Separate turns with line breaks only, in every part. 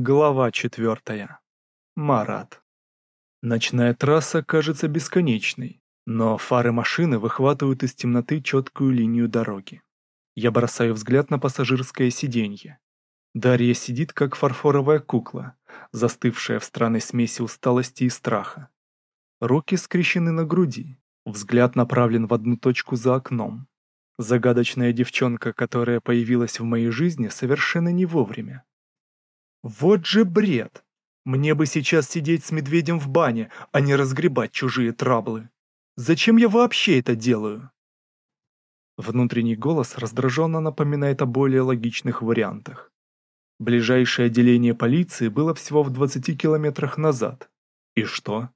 Глава четвертая. Марат. Ночная трасса кажется бесконечной, но фары машины выхватывают из темноты четкую линию дороги. Я бросаю взгляд на пассажирское сиденье. Дарья сидит, как фарфоровая кукла, застывшая в странной смеси усталости и страха. Руки скрещены на груди, взгляд направлен в одну точку за окном. Загадочная девчонка, которая появилась в моей жизни совершенно не вовремя. Вот же бред! Мне бы сейчас сидеть с медведем в бане, а не разгребать чужие траблы. Зачем я вообще это делаю? Внутренний голос раздраженно напоминает о более логичных вариантах. Ближайшее отделение полиции было всего в 20 километрах назад. И что?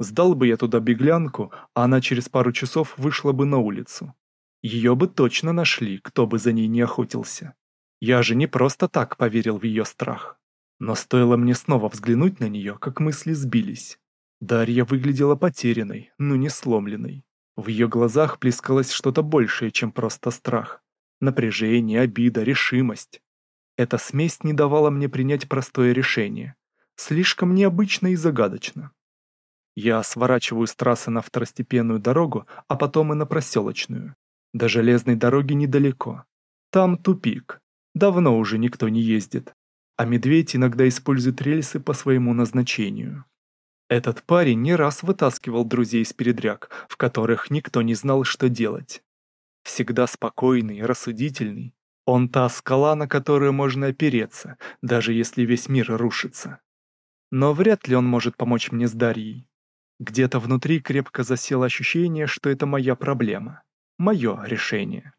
Сдал бы я туда беглянку, а она через пару часов вышла бы на улицу. Ее бы точно нашли, кто бы за ней не охотился. Я же не просто так поверил в ее страх. Но стоило мне снова взглянуть на нее, как мысли сбились. Дарья выглядела потерянной, но не сломленной. В ее глазах плескалось что-то большее, чем просто страх. Напряжение, обида, решимость. Эта смесь не давала мне принять простое решение. Слишком необычно и загадочно. Я сворачиваю с трассы на второстепенную дорогу, а потом и на проселочную. До железной дороги недалеко. Там тупик. Давно уже никто не ездит а медведь иногда использует рельсы по своему назначению. Этот парень не раз вытаскивал друзей из передряг, в которых никто не знал, что делать. Всегда спокойный, рассудительный. Он та скала, на которую можно опереться, даже если весь мир рушится. Но вряд ли он может помочь мне с Дарьей. Где-то внутри крепко засело ощущение, что это моя проблема. Мое решение.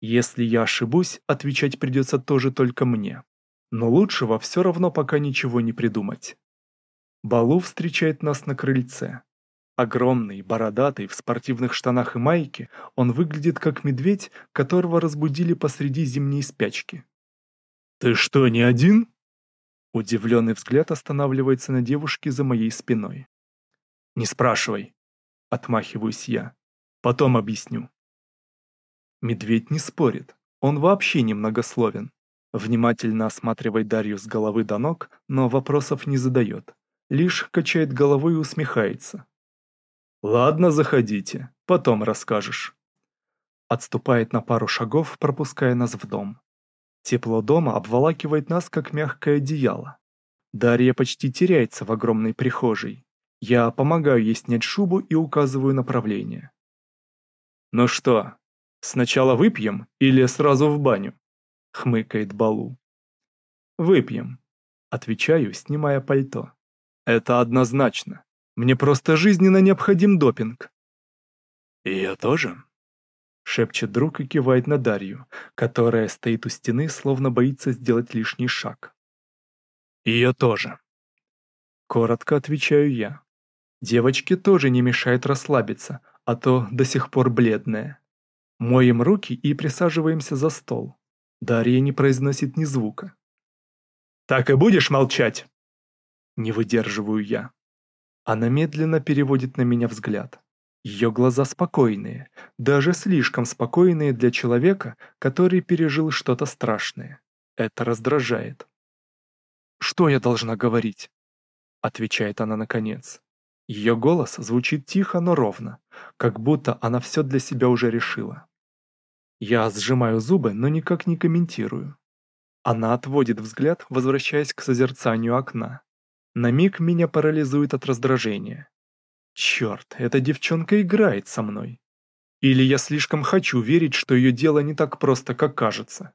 Если я ошибусь, отвечать придется тоже только мне но лучшего все равно пока ничего не придумать. Балу встречает нас на крыльце. Огромный, бородатый, в спортивных штанах и майке, он выглядит как медведь, которого разбудили посреди зимней спячки. «Ты что, не один?» Удивленный взгляд останавливается на девушке за моей спиной. «Не спрашивай», — отмахиваюсь я. «Потом объясню». Медведь не спорит, он вообще немногословен. Внимательно осматривает Дарью с головы до ног, но вопросов не задает. Лишь качает головой и усмехается. «Ладно, заходите, потом расскажешь». Отступает на пару шагов, пропуская нас в дом. Тепло дома обволакивает нас, как мягкое одеяло. Дарья почти теряется в огромной прихожей. Я помогаю ей снять шубу и указываю направление. «Ну что, сначала выпьем или сразу в баню?» — хмыкает Балу. «Выпьем», — отвечаю, снимая пальто. «Это однозначно. Мне просто жизненно необходим допинг». «И я тоже», — шепчет друг и кивает на Дарью, которая стоит у стены, словно боится сделать лишний шаг. «И я тоже». Коротко отвечаю я. Девочке тоже не мешает расслабиться, а то до сих пор бледная. Моем руки и присаживаемся за стол. Дарья не произносит ни звука. «Так и будешь молчать?» Не выдерживаю я. Она медленно переводит на меня взгляд. Ее глаза спокойные, даже слишком спокойные для человека, который пережил что-то страшное. Это раздражает. «Что я должна говорить?» Отвечает она наконец. Ее голос звучит тихо, но ровно, как будто она все для себя уже решила. Я сжимаю зубы, но никак не комментирую. Она отводит взгляд, возвращаясь к созерцанию окна. На миг меня парализует от раздражения. Черт, эта девчонка играет со мной. Или я слишком хочу верить, что ее дело не так просто, как кажется.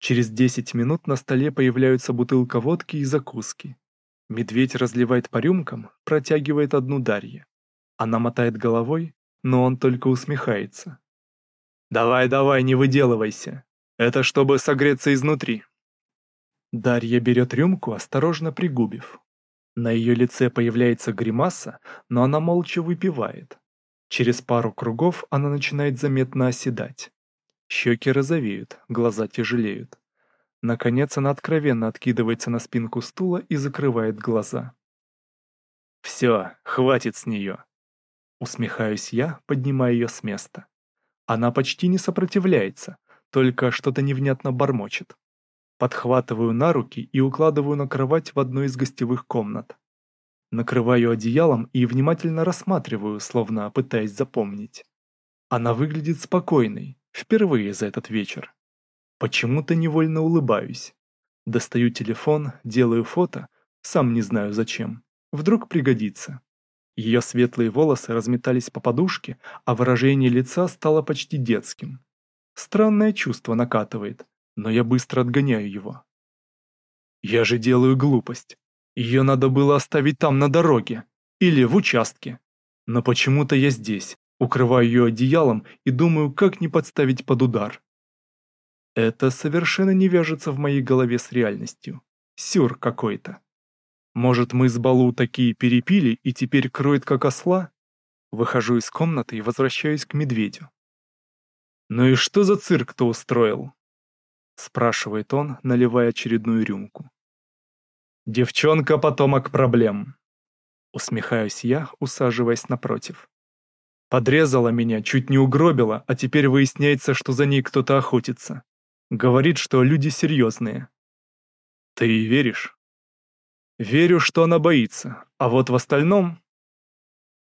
Через 10 минут на столе появляются бутылка водки и закуски. Медведь разливает по рюмкам, протягивает одну Дарье. Она мотает головой, но он только усмехается. «Давай-давай, не выделывайся. Это чтобы согреться изнутри». Дарья берет рюмку, осторожно пригубив. На ее лице появляется гримаса, но она молча выпивает. Через пару кругов она начинает заметно оседать. Щеки розовеют, глаза тяжелеют. Наконец она откровенно откидывается на спинку стула и закрывает глаза. «Все, хватит с нее!» Усмехаюсь я, поднимая ее с места. Она почти не сопротивляется, только что-то невнятно бормочет. Подхватываю на руки и укладываю на кровать в одной из гостевых комнат. Накрываю одеялом и внимательно рассматриваю, словно пытаясь запомнить. Она выглядит спокойной, впервые за этот вечер. Почему-то невольно улыбаюсь. Достаю телефон, делаю фото, сам не знаю зачем. Вдруг пригодится. Ее светлые волосы разметались по подушке, а выражение лица стало почти детским. Странное чувство накатывает, но я быстро отгоняю его. Я же делаю глупость. Ее надо было оставить там на дороге или в участке. Но почему-то я здесь, укрываю ее одеялом и думаю, как не подставить под удар. Это совершенно не вяжется в моей голове с реальностью. Сюр какой-то. Может, мы с Балу такие перепили и теперь кроет как осла? Выхожу из комнаты и возвращаюсь к медведю. «Ну и что за цирк ты устроил?» Спрашивает он, наливая очередную рюмку. «Девчонка — потомок проблем». Усмехаюсь я, усаживаясь напротив. Подрезала меня, чуть не угробила, а теперь выясняется, что за ней кто-то охотится. Говорит, что люди серьезные. Ты веришь? Верю, что она боится, а вот в остальном...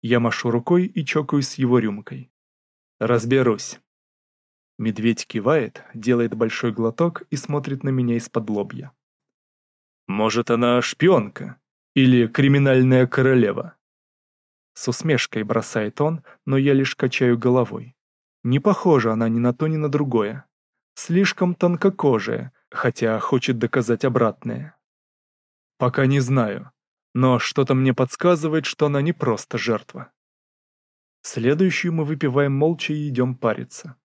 Я машу рукой и чокаюсь с его рюмкой. Разберусь. Медведь кивает, делает большой глоток и смотрит на меня из-под лобья. Может, она шпионка? Или криминальная королева? С усмешкой бросает он, но я лишь качаю головой. Не похожа она ни на то, ни на другое. Слишком тонкокожая, хотя хочет доказать обратное. Пока не знаю, но что-то мне подсказывает, что она не просто жертва. Следующую мы выпиваем молча и идем париться.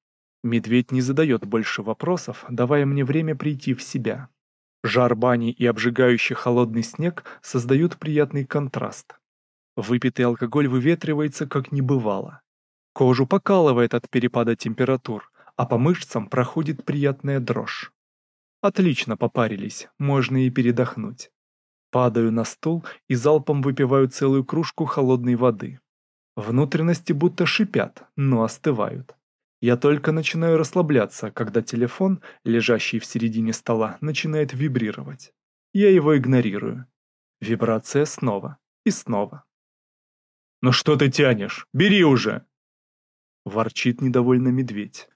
Медведь не задает больше вопросов, давая мне время прийти в себя. Жар бани и обжигающий холодный снег создают приятный контраст. Выпитый алкоголь выветривается, как не бывало. Кожу покалывает от перепада температур, а по мышцам проходит приятная дрожь. Отлично попарились, можно и передохнуть. Падаю на стул и залпом выпиваю целую кружку холодной воды. Внутренности будто шипят, но остывают. Я только начинаю расслабляться, когда телефон, лежащий в середине стола, начинает вибрировать. Я его игнорирую. Вибрация снова и снова. «Ну что ты тянешь? Бери уже!» Ворчит недовольно медведь.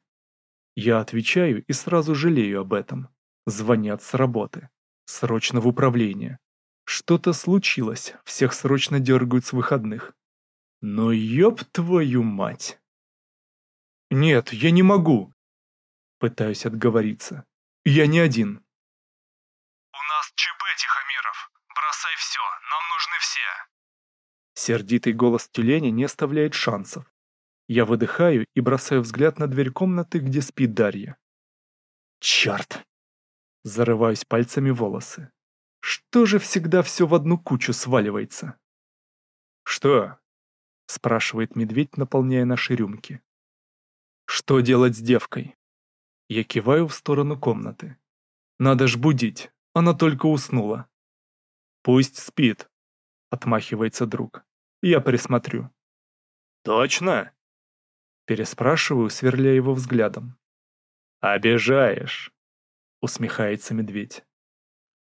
Я отвечаю и сразу жалею об этом. Звонят с работы. Срочно в управление. Что-то случилось, всех срочно дергают с выходных. Но ёб твою мать! «Нет, я не могу!» Пытаюсь отговориться. «Я не один!»
«У нас ЧП, Тихомиров! Бросай все, нам нужны все!»
Сердитый голос тюленя не оставляет шансов. Я выдыхаю и бросаю взгляд на дверь комнаты, где спит Дарья. Черт! Зарываюсь пальцами волосы. Что же всегда все в одну кучу сваливается? «Что?» — спрашивает медведь, наполняя наши рюмки. Что делать с девкой? Я киваю в сторону комнаты. Надо ж будить, она только уснула. Пусть спит, отмахивается друг. Я присмотрю. Точно? Переспрашиваю, сверля его взглядом. Обижаешь, усмехается медведь.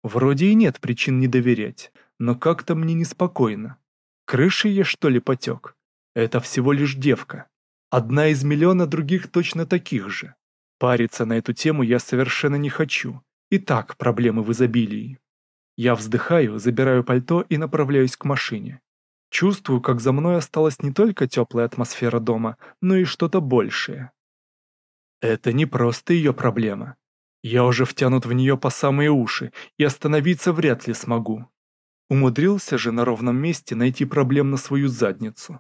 Вроде и нет причин не доверять, но как-то мне неспокойно. Крыши я что ли потек? Это всего лишь девка. Одна из миллиона других точно таких же. Париться на эту тему я совершенно не хочу. И так проблемы в изобилии. Я вздыхаю, забираю пальто и направляюсь к машине. Чувствую, как за мной осталась не только теплая атмосфера дома, но и что-то большее. Это не просто ее проблема. Я уже втянут в нее по самые уши, и остановиться вряд ли смогу. Умудрился же на ровном месте найти проблем на свою задницу.